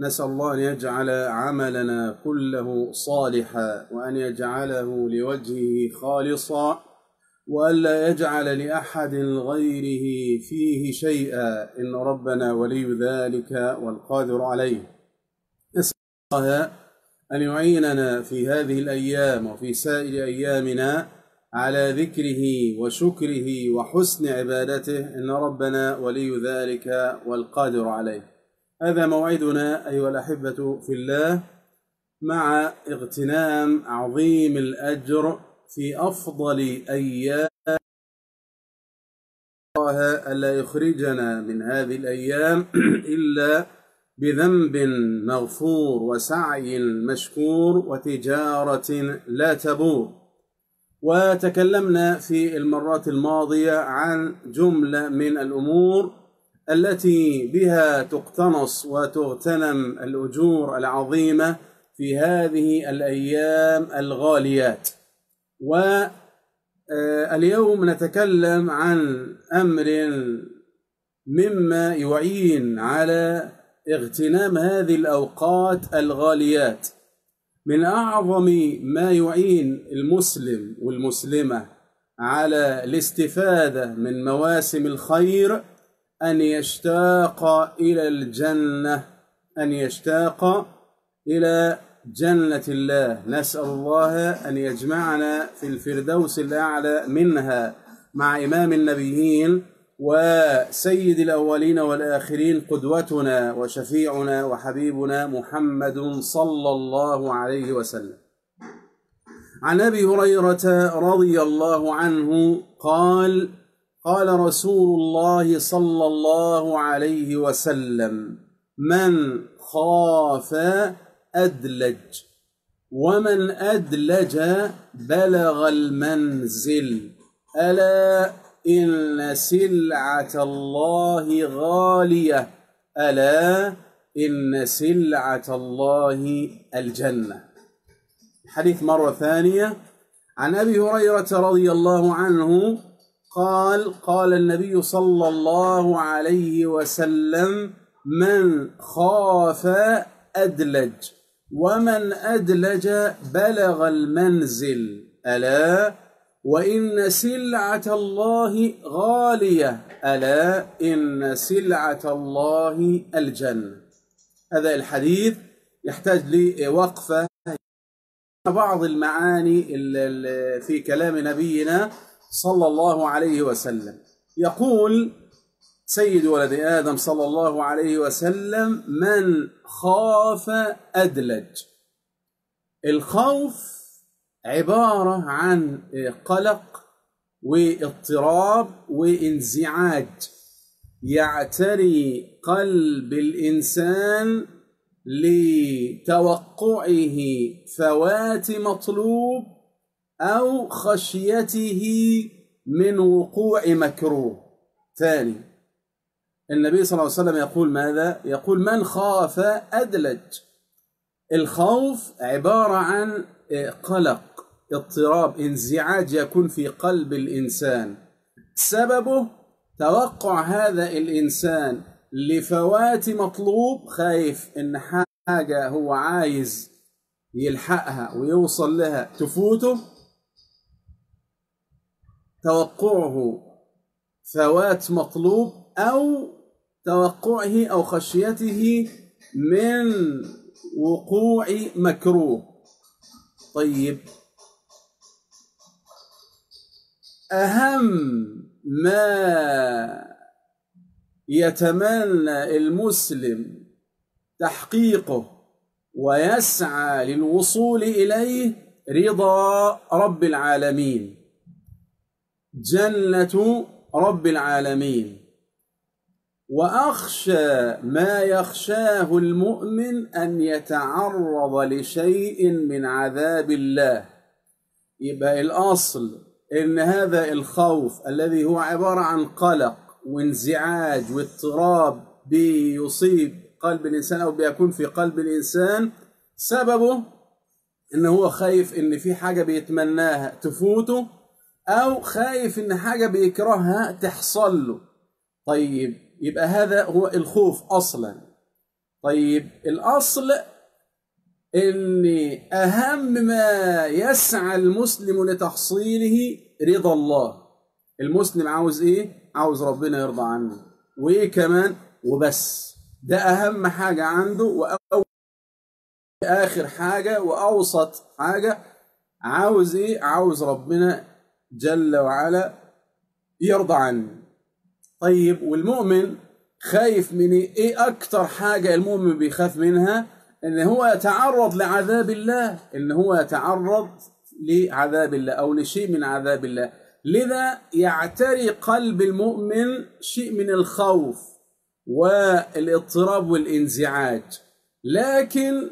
نسأل الله أن يجعل عملنا كله صالحا وأن يجعله لوجهه خالصا وألا يجعل لأحد غيره فيه شيئا. إن ربنا ولي ذلك والقادر عليه. نسأل الله أن يعيننا في هذه الأيام وفي سائر أيامنا على ذكره وشكره وحسن عبادته. إن ربنا ولي ذلك والقادر عليه. هذا موعدنا أيها الأحبة في الله مع اغتنام عظيم الأجر في أفضل أيام. الله ألا يخرجنا من هذه الأيام إلا بذنب مغفور وسعي مشكور وتجارة لا تبور. وتكلمنا في المرات الماضية عن جملة من الأمور التي بها تقتنص وتغتنم الأجور العظيمة في هذه الأيام الغاليات. واليوم نتكلم عن أمر مما يعين على اغتنام هذه الأوقات الغاليات. من أعظم ما يعين المسلم والمسلمة على الاستفادة من مواسم الخير أن يشتاق إلى الجنة أن يشتاق إلى جنة الله. نسأل الله أن يجمعنا في الفردوس الأعلى منها مع إمام النبيين وسيد الأولين والآخرين قدوتنا وشفيعنا وحبيبنا محمد صلى الله عليه وسلم. عن أبي هريرة رضي الله عنه قال قال رسول الله صلى الله عليه وسلم من خاف أدلج ومن أدلج بلغ المنزل. ألا إن سلعة الله غالية ألا إن سلعة الله الجنة. حديث مرة ثانية. عن أبي هريرة رضي الله عنه قال قال النبي صلى الله عليه وسلم من خاف أدلج ومن أدلج بلغ المنزل. ألا؟ وإن سلعة الله غالية. ألا؟ إن سلعة الله الجنة. هذا الحديث يحتاج لوقفة. بعض المعاني في كلام نبينا صلى الله عليه وسلم. يقول سيد ولد آدم صلى الله عليه وسلم من خاف أدلج. الخوف عبارة عن قلق واضطراب وانزعاج. يعتري قلب الإنسان لتوقعه فوات مطلوب أو خشيته من وقوع مكروه. ثاني النبي صلى الله عليه وسلم يقول ماذا؟ يقول من خاف أدلج. الخوف عبارة عن قلق اضطراب انزعاج يكون في قلب الإنسان. سببه توقع هذا الإنسان لفوات مطلوب خايف إن حاجة هو عايز يلحقها ويوصل لها تفوته. توقعه فوات مطلوب أو توقعه أو خشيته من وقوع مكروه. طيب. أهم ما يتمنى المسلم تحقيقه ويسعى للوصول إليه رضا رب العالمين. جنة رب العالمين. وأخشى ما يخشاه المؤمن أن يتعرض لشيء من عذاب الله. يبقى الأصل إن هذا الخوف الذي هو عبارة عن قلق وانزعاج واضطراب بيصيب قلب الإنسان أو بيكون في قلب الإنسان سببه إن هو خايف إن في حاجة بيتمناها تفوته أو خايف إن حاجة بيكرهها تحصل له. طيب يبقى هذا هو الخوف أصلا. طيب الأصل إن أهم ما يسعى المسلم لتحصيله رضا الله. المسلم عاوز إيه؟ عاوز ربنا يرضى عنه. وايه كمان وبس. ده أهم حاجة عنده وأول آخر حاجة وأوسط حاجة. عاوز إيه؟ عاوز ربنا جل وعلا يرضى عنه. طيب والمؤمن خايف من إيه أكتر حاجة المؤمن بيخاف منها؟ إن هو يتعرض لعذاب الله إن هو يتعرض لعذاب الله أو لشيء من عذاب الله. لذا يعتري قلب المؤمن شيء من الخوف والإضطراب والانزعاج. لكن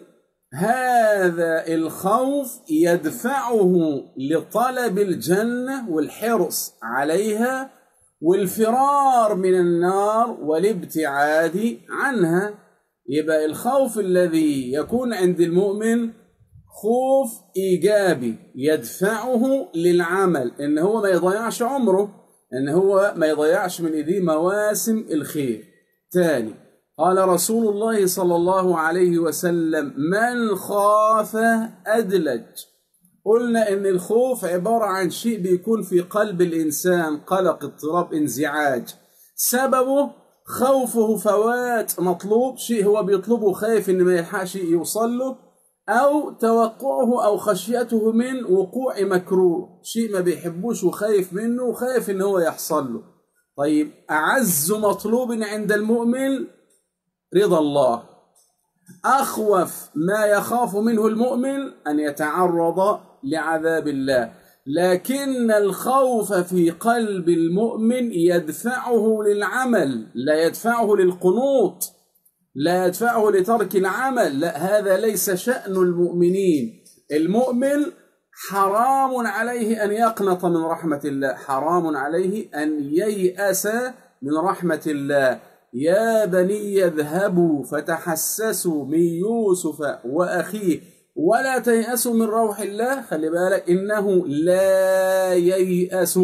هذا الخوف يدفعه لطلب الجنة والحرص عليها والفرار من النار والابتعاد عنها. يبقى الخوف الذي يكون عند المؤمن خوف إيجابي يدفعه للعمل إن هو ما يضيعش عمره إن هو ما يضيعش من ايديه مواسم الخير. تاني قال رسول الله صلى الله عليه وسلم من خاف أدلج. قلنا إن الخوف عبارة عن شيء بيكون في قلب الإنسان قلق اضطراب انزعاج. سببه خوفه فوات مطلوب شيء هو بيطلبه خايف ان ما يلحقش يوصل له أو توقعه أو خشيته من وقوع مكروه شيء ما بيحبوش وخايف منه وخايف ان هو يحصل له. طيب أعز مطلوب عند المؤمن رضا الله. أخوف ما يخاف منه المؤمن أن يتعرض لعذاب الله. لكن الخوف في قلب المؤمن يدفعه للعمل لا يدفعه للقنوط لا يدفعه لترك العمل. لا هذا ليس شأن المؤمنين. المؤمن حرام عليه أن يقنط من رحمة الله حرام عليه أن ييأس من رحمة الله. يا بني اذهبوا فتحسسوا من يوسف وأخيه ولا تيأسوا من روح الله. خلي بالك إنه لا ييأس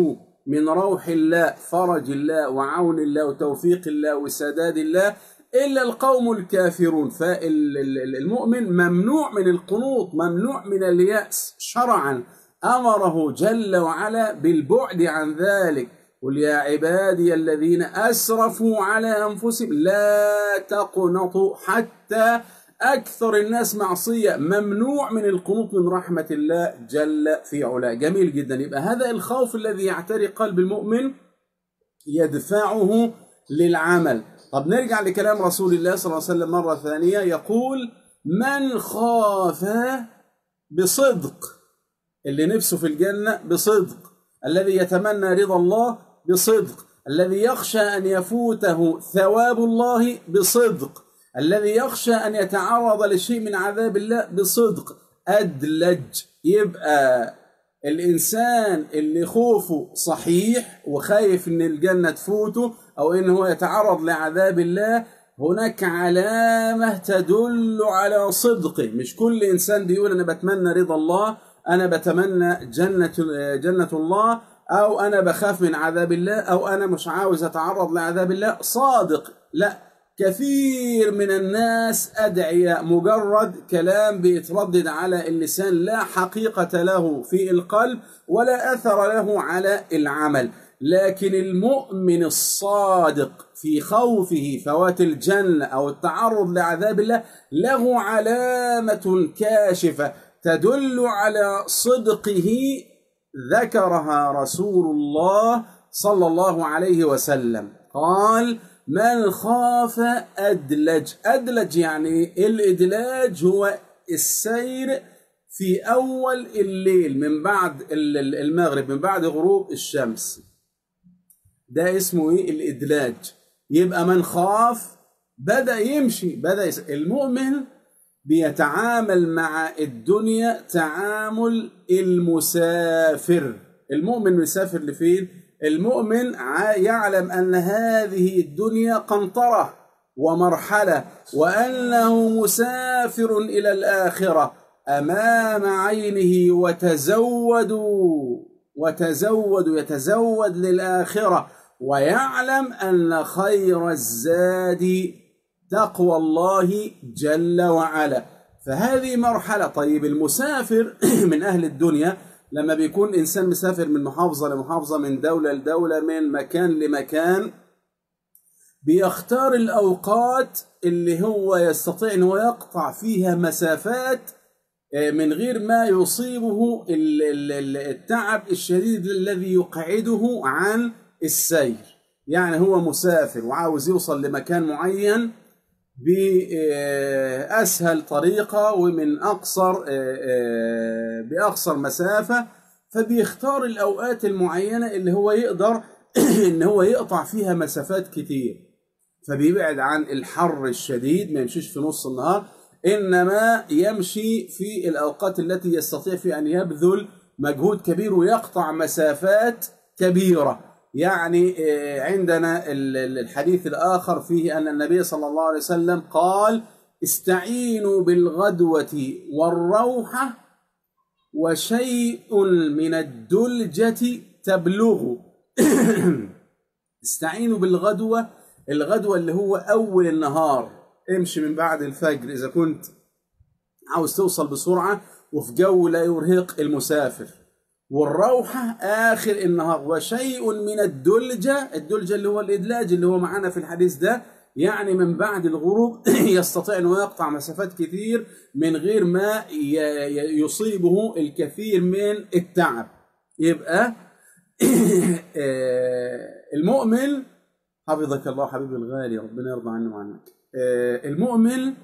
من روح الله فرج الله وعون الله وتوفيق الله وسداد الله إلا القوم الكافرون. فالمؤمن ممنوع من القنوط ممنوع من اليأس شرعا. أمره جل وعلا بالبعد عن ذلك. قل يا عبادي الذين أسرفوا على أنفسهم لا تقنطوا حتى أكثر الناس معصية. ممنوع من القنوط من رحمة الله جل في علاه. جميل جدا. يبقى هذا الخوف الذي يعتري قلب المؤمن يدفعه للعمل. طب نرجع لكلام رسول الله صلى الله عليه وسلم مرة ثانية. يقول من خاف بصدق اللي نفسه في الجنة بصدق. الذي يتمنى رضا الله بصدق. الذي يخشى أن يفوته ثواب الله بصدق. الذي يخشى أن يتعرض لشيء من عذاب الله بصدق. أدلج. يبقى الإنسان اللي خوفه صحيح وخايف إن الجنة تفوته أو إن هو يتعرض لعذاب الله هناك علامة تدل على صدقه. مش كل إنسان بيقول أنا بتمنى رضا الله أنا بتمنى جنة جنة الله أو أنا بخاف من عذاب الله أو أنا مش عاوز أتعرض لعذاب الله. صادق. لا. كثير من الناس أدعياء مجرد كلام بيتردد على اللسان. لا حقيقة له في القلب ولا أثر له على العمل. لكن المؤمن الصادق في خوفه فوات الجنة أو التعرض لعذاب الله له علامة كاشفة تدل على صدقه ذكرها رسول الله صلى الله عليه وسلم. قال من خاف أدلج. أدلج يعني الإدلاج هو السير في أول الليل من بعد المغرب من بعد غروب الشمس. ده اسمه إيه؟ الإدلاج. يبقى من خاف بدأ يمشي بدأ. المؤمن بيتعامل مع الدنيا تعامل المسافر. المؤمن يسافر لفين؟ المؤمن يعلم أن هذه الدنيا قنطرة ومرحلة وأنه مسافر إلى الآخرة أمام عينه وتزودوا وتزودوا يتزود للآخرة ويعلم أن خير الزاد تقوى الله جل وعلا. فهذه مرحلة طيب المسافر من أهل الدنيا لما بيكون إنسان مسافر من محافظة لمحافظة من دولة لدولة من مكان لمكان بيختار الأوقات اللي هو يستطيع أن يقطع فيها مسافات من غير ما يصيبه التعب الشديد الذي يقعده عن السير. يعني هو مسافر وعاوز يوصل لمكان معين بأسهل طريقة ومن أقصر بأقصر مسافة فبيختار الأوقات المعينة اللي هو يقدر إن هو يقطع فيها مسافات كتير. فبيبعد عن الحر الشديد ما يمشيش في نص النهار إنما يمشي في الأوقات التي يستطيع في أن يبذل مجهود كبير ويقطع مسافات كبيرة. يعني عندنا الحديث الآخر فيه أن النبي صلى الله عليه وسلم قال استعينوا بالغدوة والروحة وشيء من الدلجة تبلغ. استعينوا بالغدوة الغدوة اللي هو أول النهار. امشي من بعد الفجر إذا كنت عاوز توصل بسرعة وفي جو لا يرهق المسافر. والروحة آخر النهار. وشيء من الدلجة الدلجة اللي هو الإدلاج اللي هو معانا في الحديث ده يعني من بعد الغروب يستطيع أنه يقطع مسافات كثير من غير ما يصيبه الكثير من التعب. يبقى المؤمن حفظك الله حبيبي الغالي ربنا يرضى عنه وعنك. المؤمن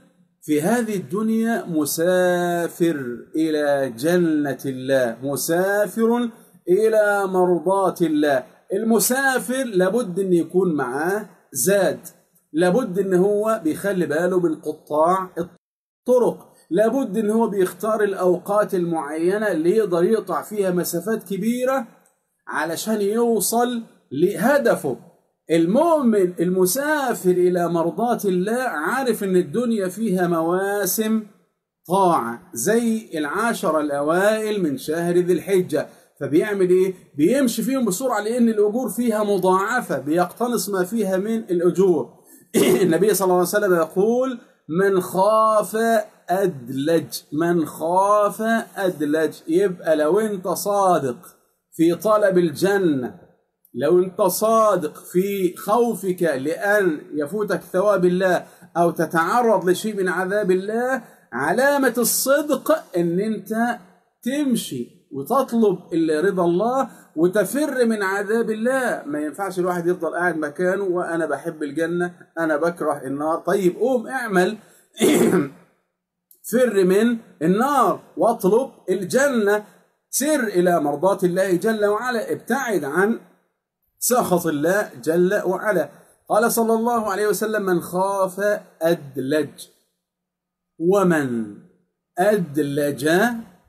في هذه الدنيا مسافر إلى جنة الله مسافر إلى مرضاة الله. المسافر لابد أن يكون معاه زاد لابد أن هو بيخلي باله من قطاع الطرق لابد أن هو بيختار الأوقات المعينة اللي يقدر يقطع فيها مسافات كبيرة علشان يوصل لهدفه. المؤمن المسافر إلى مرضاة الله عارف إن الدنيا فيها مواسم طاعة زي العشرة الأوائل من شهر ذي الحجة. فبيعمل إيه؟ بيمشي فيهم بسرعة لأن الأجور فيها مضاعفة بيقتنص ما فيها من الأجور. النبي صلى الله عليه وسلم يقول من خاف أدلج من خاف أدلج. يبقى لو أنت صادق في طلب الجنة لو انت صادق في خوفك لأن يفوتك ثواب الله أو تتعرض لشيء من عذاب الله علامة الصدق إن أنت تمشي وتطلب رضا الله وتفر من عذاب الله. ما ينفعش الواحد يفضل قاعد مكانه وأنا بحب الجنة أنا بكره النار. طيب قوم اعمل فر من النار واطلب الجنة. سر إلى مرضاة الله جل وعلا ابتعد عن سخط الله جل وعلا. قال صلى الله عليه وسلم من خاف أدلج. ومن أدلج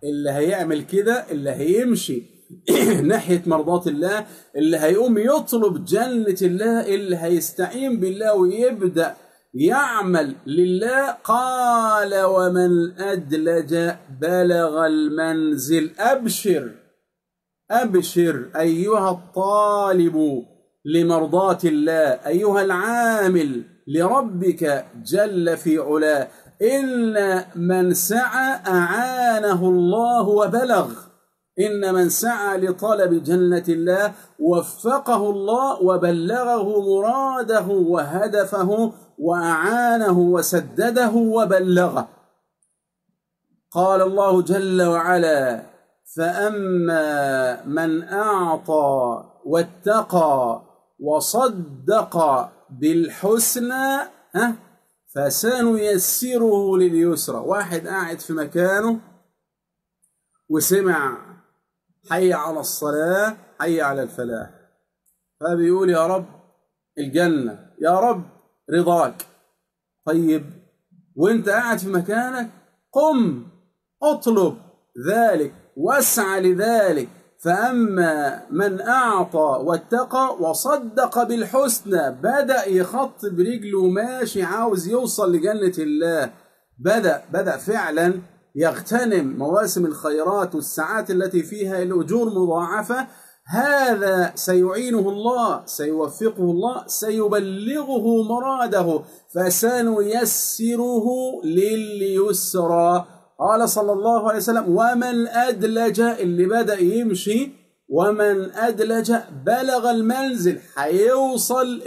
اللي هيعمل كده اللي هيمشي ناحية مرضاة الله اللي هيقوم يطلب جنة الله اللي هيستعين بالله ويبدأ يعمل لله. قال ومن أدلج بلغ المنزل. أبشر. أبشر أيها الطالب لمرضاة الله أيها العامل لربك جل في علاه. إن من سعى أعانه الله وبلغ. إن من سعى لطلب جنة الله وفقه الله وبلغه مراده وهدفه وأعانه وسدده وبلغه. قال الله جل وعلا فأما من أعطى واتقى وصدق بالحسنى ها؟ فسنيسره لليسرى. واحد قاعد في مكانه وسمع حي على الصلاة حي على الفلاح. فبيقول يا رب الجنة يا رب رضاك. طيب وانت قاعد في مكانك قم اطلب ذلك. واسع لذلك. فأما من أعطى واتقى وصدق بالحسنى بدأ يخط برجله ماشي عاوز يوصل لجنة الله. بدأ بدأ فعلا يغتنم مواسم الخيرات والساعات التي فيها الأجور مضاعفة. هذا سيعينه الله سيوفقه الله سيبلغه مراده. فسنيسره لليسرى. قال صلى الله عليه وسلم ومن أدلج اللي بدأ يمشي ومن أدلج بلغ المنزل حيوصل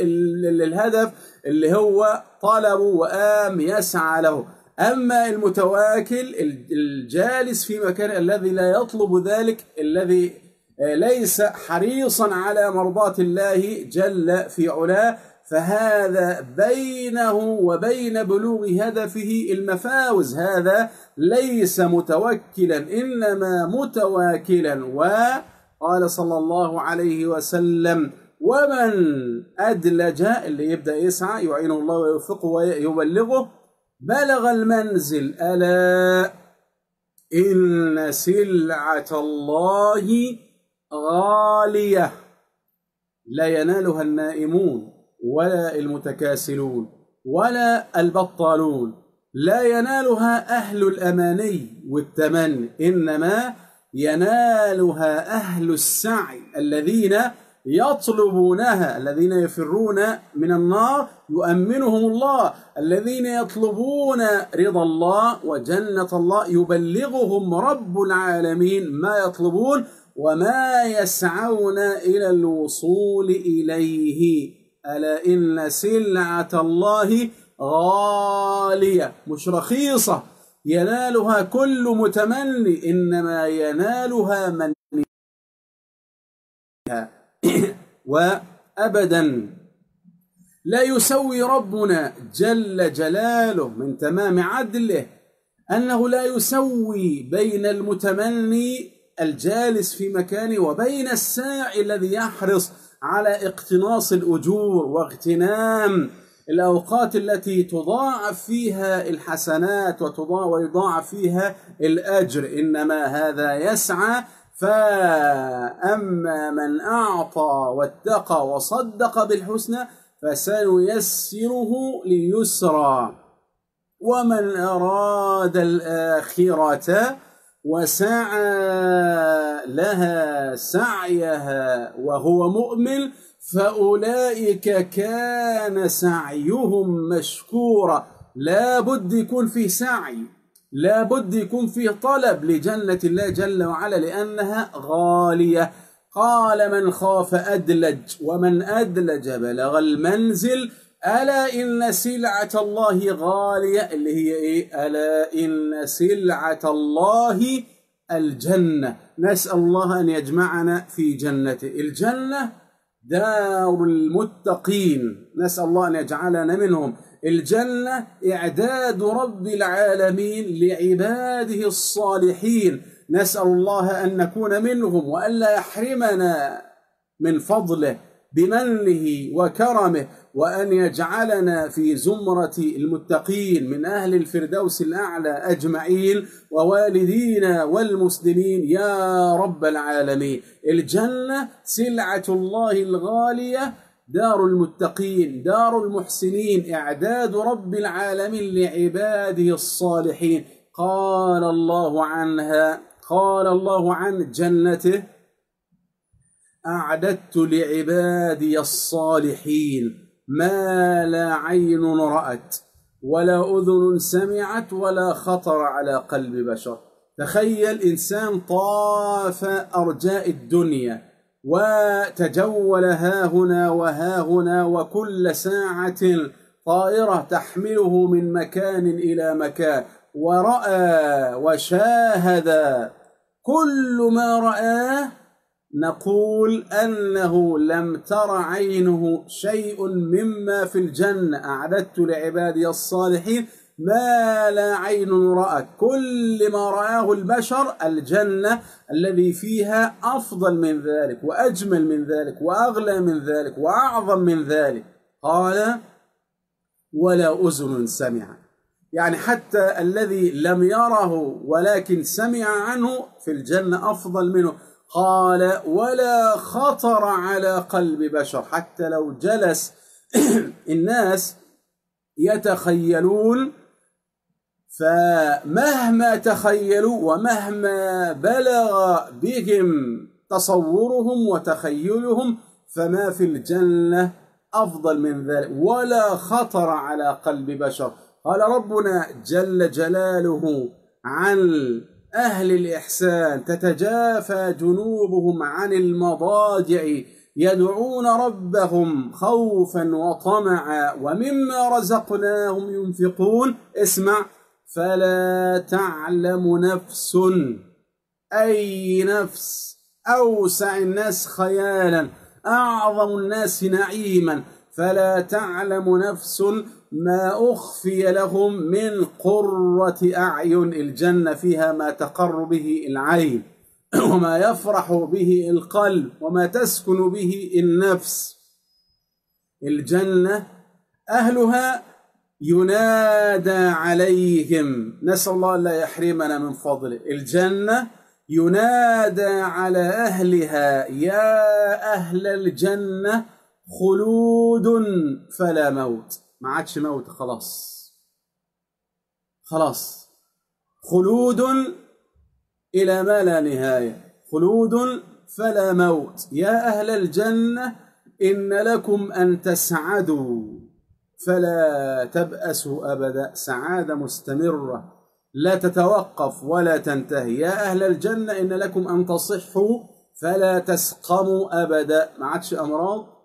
للهدف اللي هو طلبه وقام يسعى له. أما المتواكل الجالس في مكان الذي لا يطلب ذلك الذي ليس حريصا على مرضاة الله جل في علاه فهذا بينه وبين بلوغ هدفه المفاوز. هذا ليس متوكلا إنما متواكلا. وقال صلى الله عليه وسلم ومن أدلج اللي يبدأ يسعى يعينه الله ويوفقه ويبلغه بلغ المنزل ألا إن سلعة الله غالية لا ينالها النائمون ولا المتكاسلون ولا البطالون. لا ينالها أهل الأماني والتمني إنما ينالها أهل السعي الذين يطلبونها الذين يفرون من النار يؤمنهم الله الذين يطلبون رضا الله وجنة الله يبلغهم رب العالمين ما يطلبون وما يسعون إلى الوصول إليه. ألا إن سلعة الله غالية مش رخيصة. ينالها كل متمني إنما ينالها من وأبدا. لا يسوي ربنا جل جلاله من تمام عدله أنه لا يسوي بين المتمني الجالس في مكانه وبين الساعي الذي يحرص على اقتناص الأجور واغتنام. الأوقات التي تضاعف فيها الحسنات ويضاعف فيها الأجر. إنما هذا يسعى فأما من أعطى واتقى وصدق بالحسنى فسنيسره ليسرى ومن أراد الآخرة وسعى لها سعيها وهو مؤمن فأولئك كان سعيهم مشكورا. لا بد يكون فيه سعي لا بد يكون فيه طلب لجنة الله جل وعلا لأنها غالية. قال من خاف أدلج ومن أدلج بلغ المنزل ألا إن سلعة الله غالية؟ اللي هي إيه؟ ألا إن سلعة الله الجنة. نسأل الله أن يجمعنا في جنته الجنة. دار المتقين. نسأل الله أن يجعلنا منهم. الجنة إعداد رب العالمين لعباده الصالحين. نسأل الله أن نكون منهم وألا يحرمنا من فضله. بمنه وكرمه وأن يجعلنا في زمرة المتقين من أهل الفردوس الأعلى أجمعين ووالدينا والمسلمين يا رب العالمين. الجنة سلعة الله الغالية دار المتقين دار المحسنين إعداد رب العالمين لعباده الصالحين. قال الله عنها قال الله عن جنته. أعددت لعبادي الصالحين ما لا عين رأت ولا أذن سمعت ولا خطر على قلب بشر. تخيل إنسان طاف أرجاء الدنيا وتجول ها هنا وها هنا وكل ساعة طائرة تحمله من مكان إلى مكان. ورأى وشاهد كل ما رآه نقول أنه لم تر عينه شيء مما في الجنة. أعددت لعبادي الصالحين ما لا عين رأت. كل ما رآه البشر الجنة الذي فيها أفضل من ذلك وأجمل من ذلك وأغلى من ذلك وأعظم من ذلك. قال ولا أذن سمعت. يعني حتى الذي لم يره ولكن سمع عنه في الجنة أفضل منه. قال ولا خطر على قلب بشر حتى لو جلس الناس يتخيلون فمهما تخيلوا ومهما بلغ بهم تصورهم وتخيلهم فما في الجنة أفضل من ذلك. ولا خطر على قلب بشر. قال ربنا جل جلاله عن أهل الإحسان تتجافى جنوبهم عن المضاجع يدعون ربهم خوفا وطمعا ومما رزقناهم ينفقون. اسمع فلا تعلم نفس أي نفس أوسع الناس خيالا أعظم الناس نعيما فلا تعلم نفس ما أخفي لهم من قرة أعين الجنة فيها ما تقر به العين وما يفرح به القلب وما تسكن به النفس. الجنة أهلها ينادى عليهم. نسأل الله لا يحرمنا من فضله. الجنة ينادى على أهلها. يا أهل الجنة خلود فلا موت. ما عادش موت خلاص. خلاص. خلود إلى ما لا نهاية. خلود فلا موت. يا أهل الجنة إن لكم أن تسعدوا. فلا تبأسوا أبدا. سعادة مستمرة. لا تتوقف ولا تنتهي. يا أهل الجنة إن لكم أن تصحوا فلا تسقموا أبدا. ما عادش أمراض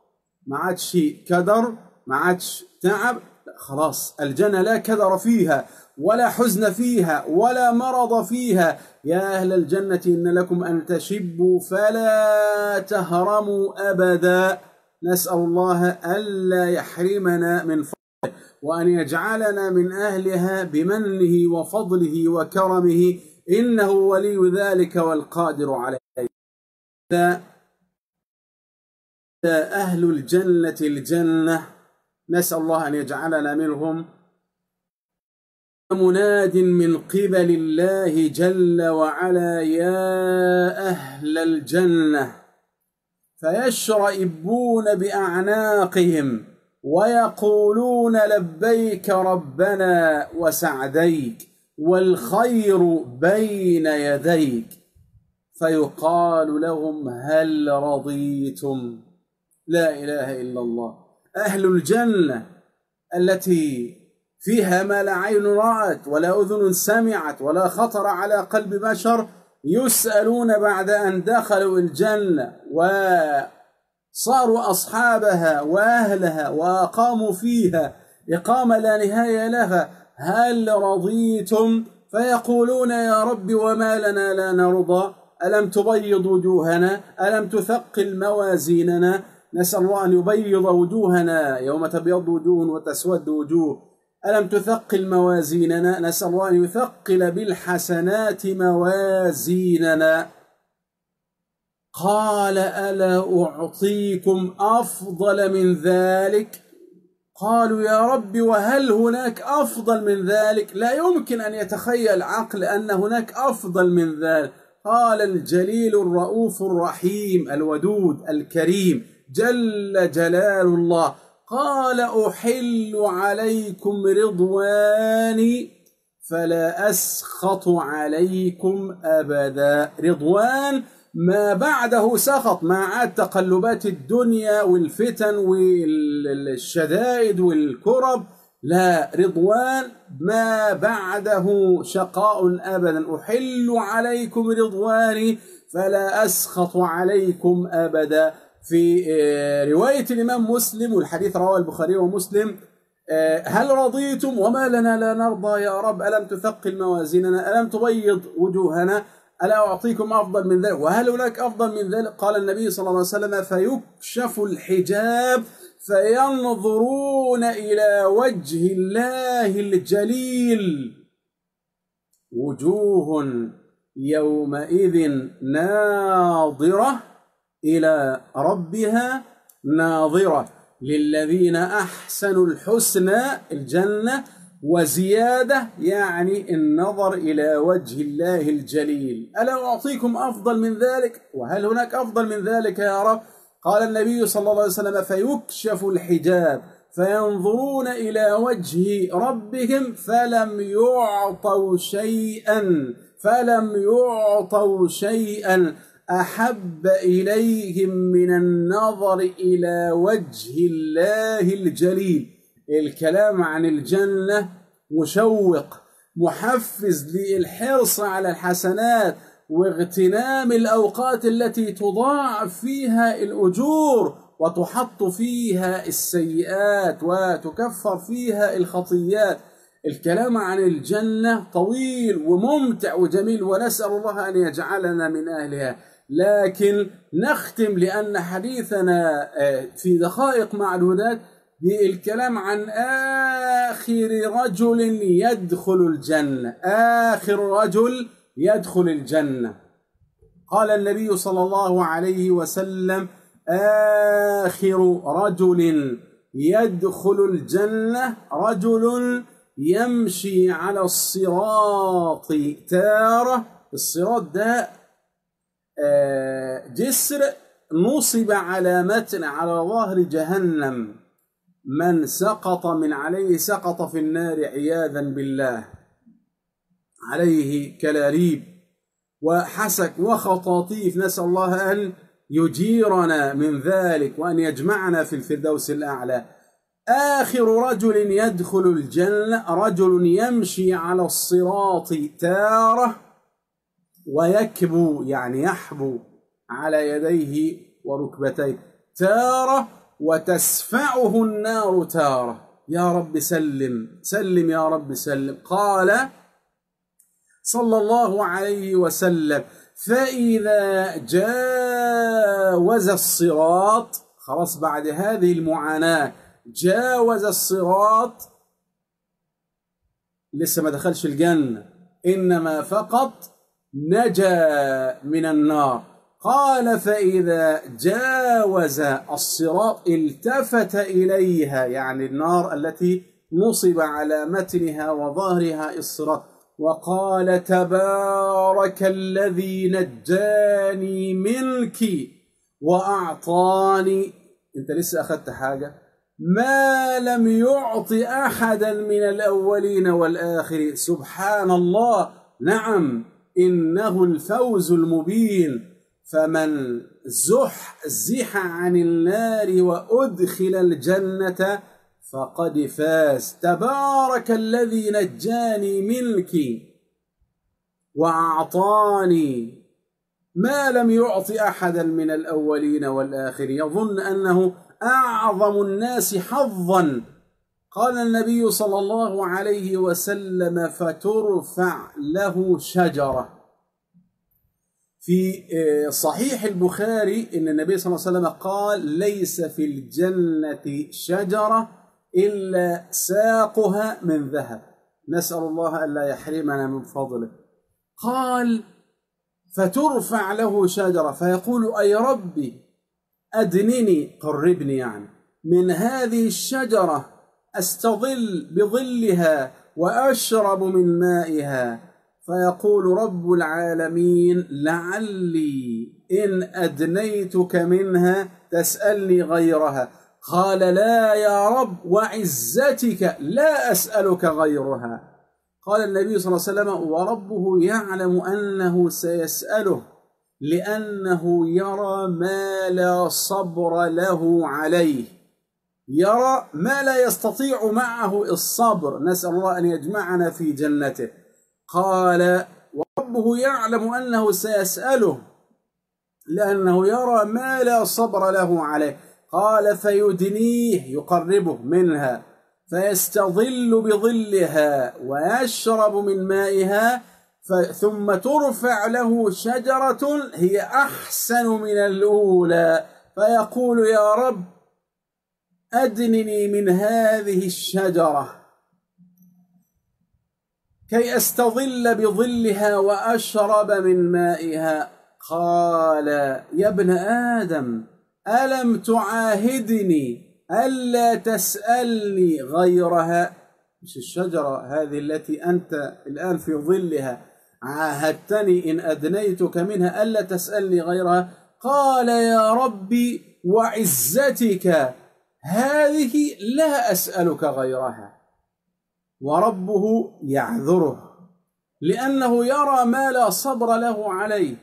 ما عادش كدر ما عادش تعب خلاص الجنة لا كدر فيها ولا حزن فيها ولا مرض فيها. يا أهل الجنة إن لكم أن تشبوا فلا تهرموا أبدا. نسأل الله ألا يحرمنا من فضله وأن يجعلنا من أهلها بمنه وفضله وكرمه. إنه ولي ذلك والقادر عليه. أهل الجنة الجنة نسأل الله أن يجعلنا منهم مناد من قبل الله جل وعلا يا أهل الجنة فيشرئبون بأعناقهم ويقولون لبيك ربنا وسعديك والخير بين يديك فيقال لهم هل رضيتم؟ لا إله إلا الله. أهل الجنة التي فيها ما لا عين رأت ولا أذن سمعت ولا خطر على قلب بشر يسألون بعد أن دخلوا الجنة وصاروا أصحابها وأهلها وأقاموا فيها إقامة لا نهاية لها. هل رضيتم؟ فيقولون يا رب وما لنا لا نرضى. ألم تبيض وجوهنا؟ ألم تثقل موازيننا؟ نسأل الله أن يبيض وجوهنا يوم تبيض وجوه وتسود وجوه. ألم تثقل موازيننا؟ نسأل الله أن يثقل بالحسنات موازيننا. قال ألا أعطيكم أفضل من ذلك؟ قالوا يا رب وهل هناك أفضل من ذلك؟ لا يمكن أن يتخيل عقل أن هناك أفضل من ذلك. قال الجليل الرؤوف الرحيم الودود الكريم. جل جلال الله. قال أحل عليكم رضواني فلا أسخط عليكم أبدا. رضوان ما بعده سخط ما عاد تقلبات الدنيا والفتن والشدائد والكرب. لا رضوان ما بعده شقاء أبدا. أحل عليكم رضواني فلا أسخط عليكم أبدا. في آه، رواية الإمام مسلم والحديث رواه البخاري ومسلم آه، هل رضيتم وما لنا لا نرضى يا رب؟ ألم تثقل موازيننا؟ ألم تبيض وجوهنا؟ ألا أعطيكم أفضل من ذلك؟ وهل هناك أفضل من ذلك؟ قال النبي صلى الله عليه وسلم فيكشف الحجاب فينظرون إلى وجه الله الجليل. وجوه يومئذ ناظرة. إلى ربها ناظرة للذين أحسنوا الحسنى الجنة وزيادة يعني النظر إلى وجه الله الجليل. ألا أعطيكم أفضل من ذلك؟ وهل هناك أفضل من ذلك يا رب؟ قال النبي صلى الله عليه وسلم فيكشف الحجاب فينظرون إلى وجه ربهم فلم يعطوا شيئا فلم يعطوا شيئا. أحب إليهم من النظر إلى وجه الله الجليل. الكلام عن الجنة مشوق محفز للحرص على الحسنات واغتنام الأوقات التي تضاعف فيها الأجور وتحط فيها السيئات وتكفر فيها الخطيات. الكلام عن الجنة طويل وممتع وجميل ونسأل الله أن يجعلنا من أهلها. لكن نختم لأن حديثنا آه، في دقائق معدودات بالكلام عن آخر رجل يدخل الجنة. آخر رجل يدخل الجنة. قال النبي صلى الله عليه وسلم آخر رجل يدخل الجنة رجل يمشي على الصراط. تارة الصراط ده جسر نصب على متن على ظهر جهنم. من سقط من عليه سقط في النار عياذا بالله. عليه كلاريب وحسك وخطاطيف. نسأل الله أن يجيرنا من ذلك وأن يجمعنا في الفردوس الأعلى. آخر رجل يدخل الجنة رجل يمشي على الصراط تارة. ويكبو يعني يحبو على يديه وركبتيه. تارة وتسفعه النار تارة. يا رب سلم سلم يا رب سلم. قال صلى الله عليه وسلم فإذا جاوز الصراط خلاص بعد هذه المعاناة جاوز الصراط لسه ما دخلش الجنة إنما فقط نجا من النار. قال فإذا جاوز الصراط التفت إليها يعني النار التي نصب على متنها وظهرها الصراط وقال تبارك الذي نجاني منك وأعطاني. أنت لسه أخذت حاجة؟ ما لم يعط أحدا من الأولين والآخرين. سبحان الله. نعم. إنه الفوز المبين. فمن زح زح عن النار وأدخل الجنة فقد فاز. تبارك الذي نجاني منك وأعطاني ما لم يعط أحدا من الأولين والآخرين. يظن أنه أعظم الناس حظا قال النبي صلى الله عليه وسلم فترفع له شجرة في آه، صحيح البخاري إن النبي صلى الله عليه وسلم قال ليس في الجنة شجرة إلا ساقها من ذهب نسأل الله ألا يحرمنا من فضله. قال فترفع له شجرة فيقول أي ربي أدنني قربني يعني من هذه الشجرة أستظل بظلها وأشرب من مائها. فيقول رب العالمين لعلي إن أدنيتك منها تسألني غيرها. قال لا يا رب وعزتك لا أسألك غيرها. قال النبي صلى الله عليه وسلم وربه يعلم أنه سيسأله لأنه يرى ما لا صبر له عليه. يرى ما لا يستطيع معه الصبر. نسأل الله أن يجمعنا في جنته. قال وربه يعلم أنه سيسأله لأنه يرى ما لا صبر له عليه. قال فيدنيه يقربه منها فيستظل بظلها ويشرب من مائها ثم ترفع له شجرة هي أحسن من الأولى. فيقول يا رب أدنني من هذه الشجرة. كي أستظل بظلها وأشرب من مائها قال يا ابن آدم ألم تعاهدني ألا تسألني غيرها؟ مش الشجرة هذه التي أنت الآن في ظلها. عاهدتني إن أدنيتك منها ألا تسألني غيرها. قال يا ربي وعزتك هذه لا أسألك غيرها. وربه يعذره. لأنه يرى ما لا صبر له عليه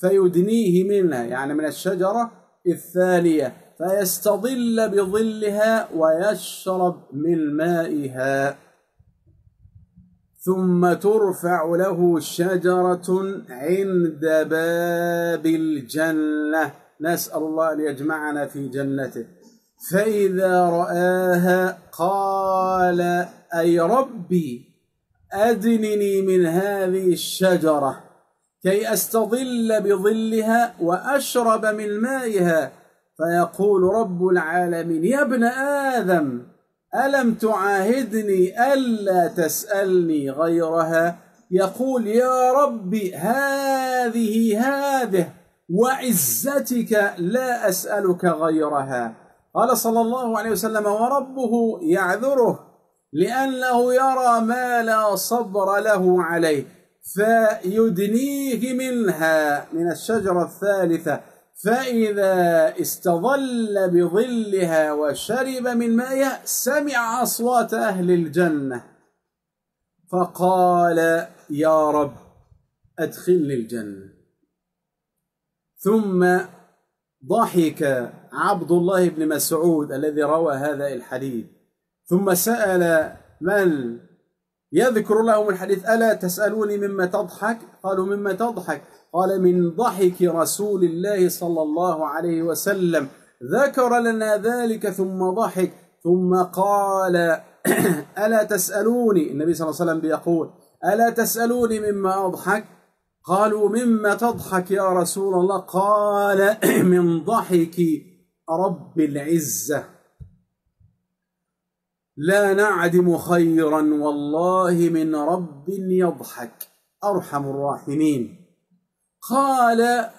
فيدنيه منها يعني من الشجرة الثانية فيستظل بظلها ويشرب من مائها. ثم ترفع له شجرة عند باب الجنة. نسأل الله أن يجمعنا في جنته. فإذا رآها قال أي ربي أدنني من هذه الشجرة كي أستظل بظلها وأشرب من مائها. فيقول رب العالمين يا ابن آدم ألم تعاهدني ألا تسألني غيرها؟ يقول يا ربي هذه هذه وعزتك لا أسألك غيرها. قال صلى الله عليه وسلم وربه يعذره لأنه يرى ما لا صبر له عليه فيدنيه منها من الشجرة الثالثة فإذا استظل بظلها وشرب من مائها سمع أصوات أهل الجنة فقال يا رب أدخلني الجنة. ثم ضحك عبد الله بن مسعود الذي روى هذا الحديث. ثم سأل من يذكر لهم الحديث ألا تسألوني مما تضحك؟ قالوا مما تضحك؟ قال من ضحك رسول الله صلى الله عليه وسلم. ذكر لنا ذلك ثم ضحك ثم قال ألا تسألوني؟ النبي صلى الله عليه وسلم بيقول ألا تسألوني مما أضحك؟ قالوا مما تضحك يا رسول الله؟ قال من ضحك. رب العزة. لا نعدم خيرا والله من رب يضحك. أرحم الراحمين. قال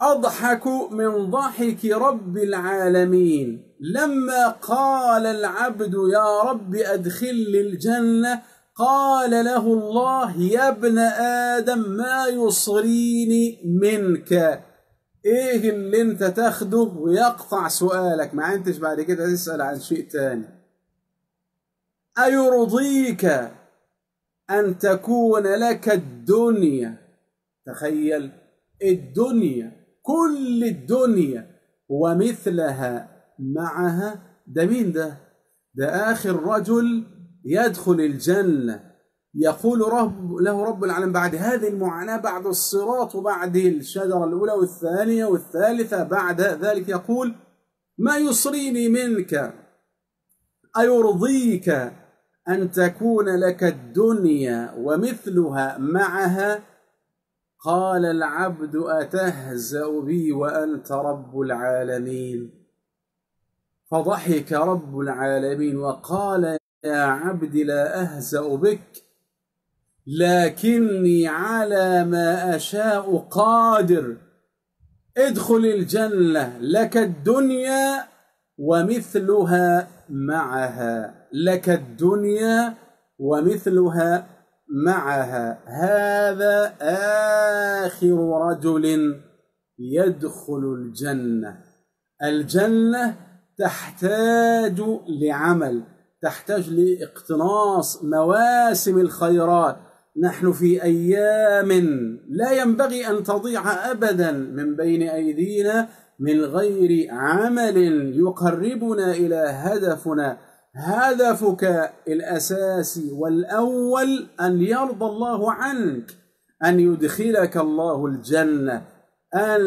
أضحك من ضحك رب العالمين. لما قال العبد يا رب أدخل الجنة قال له الله يا ابن آدم ما يصريني منك. إيه اللي انت تاخده ويقطع سؤالك. ما انتش بعد كده تسأل عن شيء تاني. أيرضيك أن تكون لك الدنيا؟ تخيل الدنيا كل الدنيا ومثلها معها. ده مين ده؟ ده آخر رجل يدخل الجنة. يقول رب له رب العالمين بعد هذه المعاناة بعد الصراط وبعد الشجرة الأولى والثانية والثالثة بعد ذلك يقول ما يصريني منك أيرضيك أن تكون لك الدنيا ومثلها معها قال العبد أتهزأ بي وأنت رب العالمين فضحك رب العالمين وقال يا عبد لا أهزأ بك لكني على ما أشاء قادر. ادخل الجنة لك الدنيا ومثلها معها. لك الدنيا ومثلها معها. هذا آخر رجل يدخل الجنة. الجنة تحتاج لعمل تحتاج لإقتناص مواسم الخيرات. نحن في أيام لا ينبغي أن تضيع ابدا من بين أيدينا من غير عمل يقربنا إلى هدفنا. هدفك الاساسي والأول أن يرضى الله عنك أن يدخلك الله الجنة أن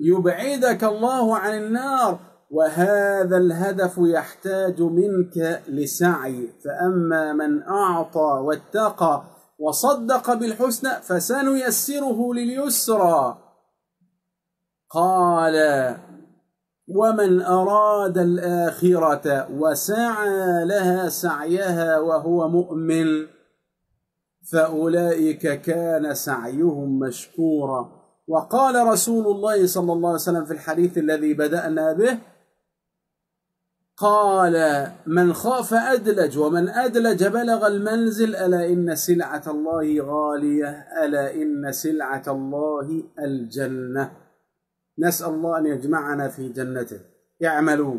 يبعدك الله عن النار. وهذا الهدف يحتاج منك لسعي. فأما من أعطى واتقى وصدق بالحسنى فسنيسره لليسرى. قال ومن أراد الآخرة وسعى لها سعيها وهو مؤمن فأولئك كان سعيهم مشكورا. وقال رسول الله صلى الله عليه وسلم في الحديث الذي بدأنا به قال من خاف أدلج ومن أدلج بلغ المنزل ألا إن سلعة الله غالية ألا إن سلعة الله الجنة. نسأل الله أن يجمعنا في جنته. اعملوا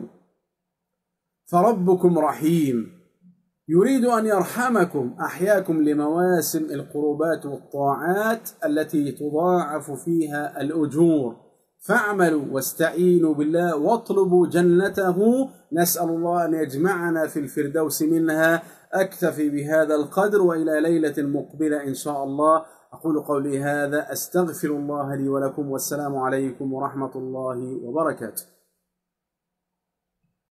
فربكم رحيم يريد أن يرحمكم أحياكم لمواسم القربات والطاعات التي تضاعف فيها الأجور. فاعملوا واستعينوا بالله واطلبوا جنته نسأل الله أن يجمعنا في الفردوس منها أكتفي بهذا القدر وإلى ليلة مقبلة إن شاء الله. أقول قولي هذا أستغفر الله لي ولكم والسلام عليكم ورحمة الله وبركاته.